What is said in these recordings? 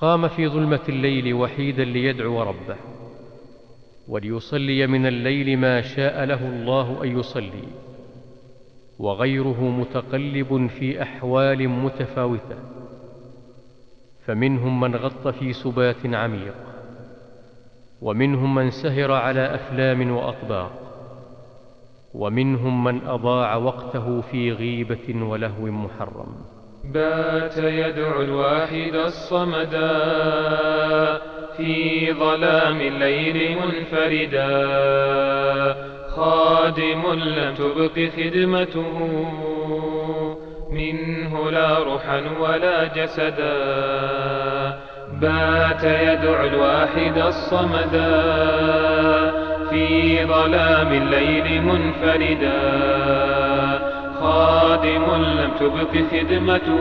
قام في ظلمة الليل وحيدا ليدعو ربه. وليصلي من الليل ما شاء له الله أن يصلي. وغيره متقلب في أحوال متفاوتة. فمنهم من غط في سبات عميق. ومنهم من سهر على أفلام وأطباق ومنهم من أضاع وقته في غيبة ولهو محرم. بات يدعو الواحد الصمدا في ظلام الليل منفردا. خادم لم تبق خدمته منه لا روحا ولا جسدا بات يدعو الواحد الصمدا في ظلام الليل منفردا. لم تبق خدمته.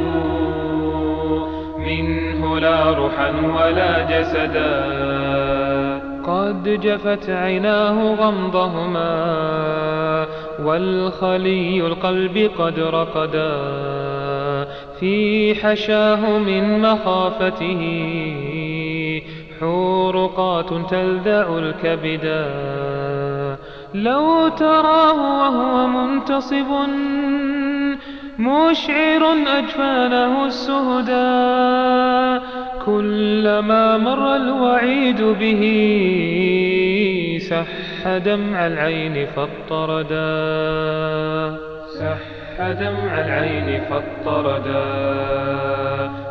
منه لا روحا ولا جسدا. قد جفت عيناه غمضهما والخلي القلب قد رقدا. في حشاه من مخافته حورقات تلذع الكبدا. لو تراه وهو منتصب مشعر أجفانه السهدا كلما مر الوعيد به سح دمع العين فاضطردا سح دمع العين فاضطردا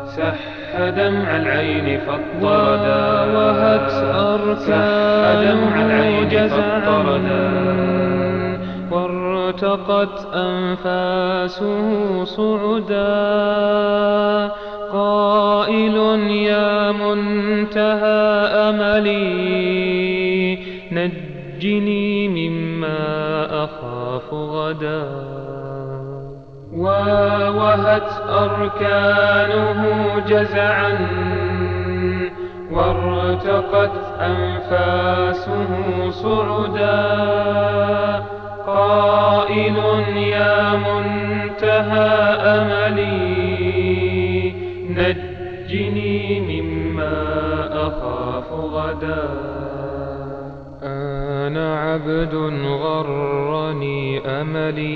سح دمع العين فاضطردا وهت أركان دمع العين فاضطردا وارتقت أنفاسه صعدا. قائل يا منتهى أملي نجني مما أخاف غدا. ووهت أركانه جزعا. وارتقت أنفاسه صعدا. قائل يا منتهى أملي نجني مما أخاف غدا. أنا عبد غرني أملي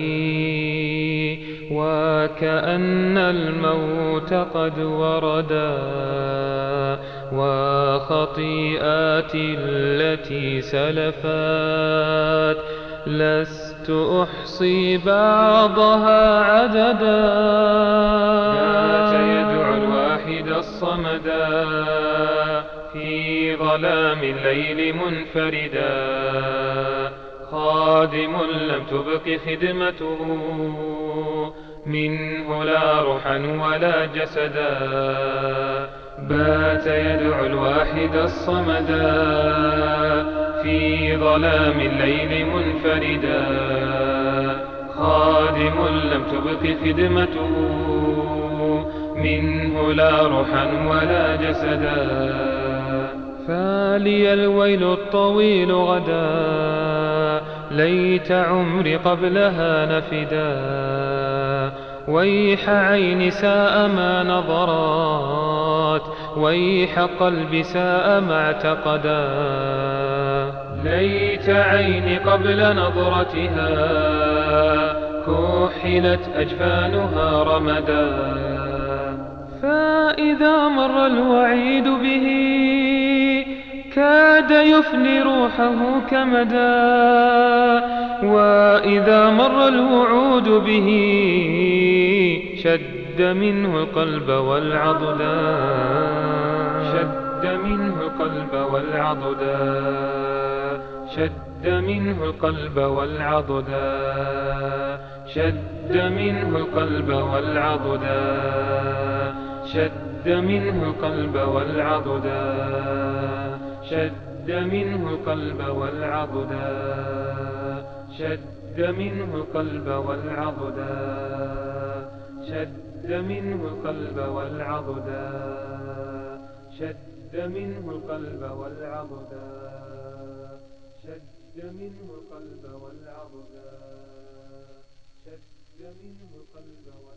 وكأن الموت قد وردا. وخطيئاتي التي سلفت لست أحصي بعضها عددا. بات يدعو الواحد الصمدا. في ظلام الليل منفردا. خادم لم تبق خدمته. منه لا روحا ولا جسدا. بات يدعو الواحد الصمدا. في ظلام الليل منفردا. خادم لم تبق خدمته. منه لا روحا ولا جسدا. فالي الويل الطويل غدا. ليت عمري قبلها نفدا. ويح عين ساء ما نظرات ويح قلب ساء ما اعتقدا ليت عيني قبل نظرتها كحلت أجفانها رمدا. فإذا مر الوعيد به كاد يفني روحه كمدا. وإذا مر الوعود به شد منه القلب والعضدا شد منه القلب والعضدا شد منه القلب والعضدا شد منه القلب والعضدا شد منه القلب والعضدا شد منه القلب والعضدا شد منه القلب والعضدا شد منه القلب والعضدا شد منه القلب والعضدا شد منه القلب والعضدا شد منه القلب والعضدا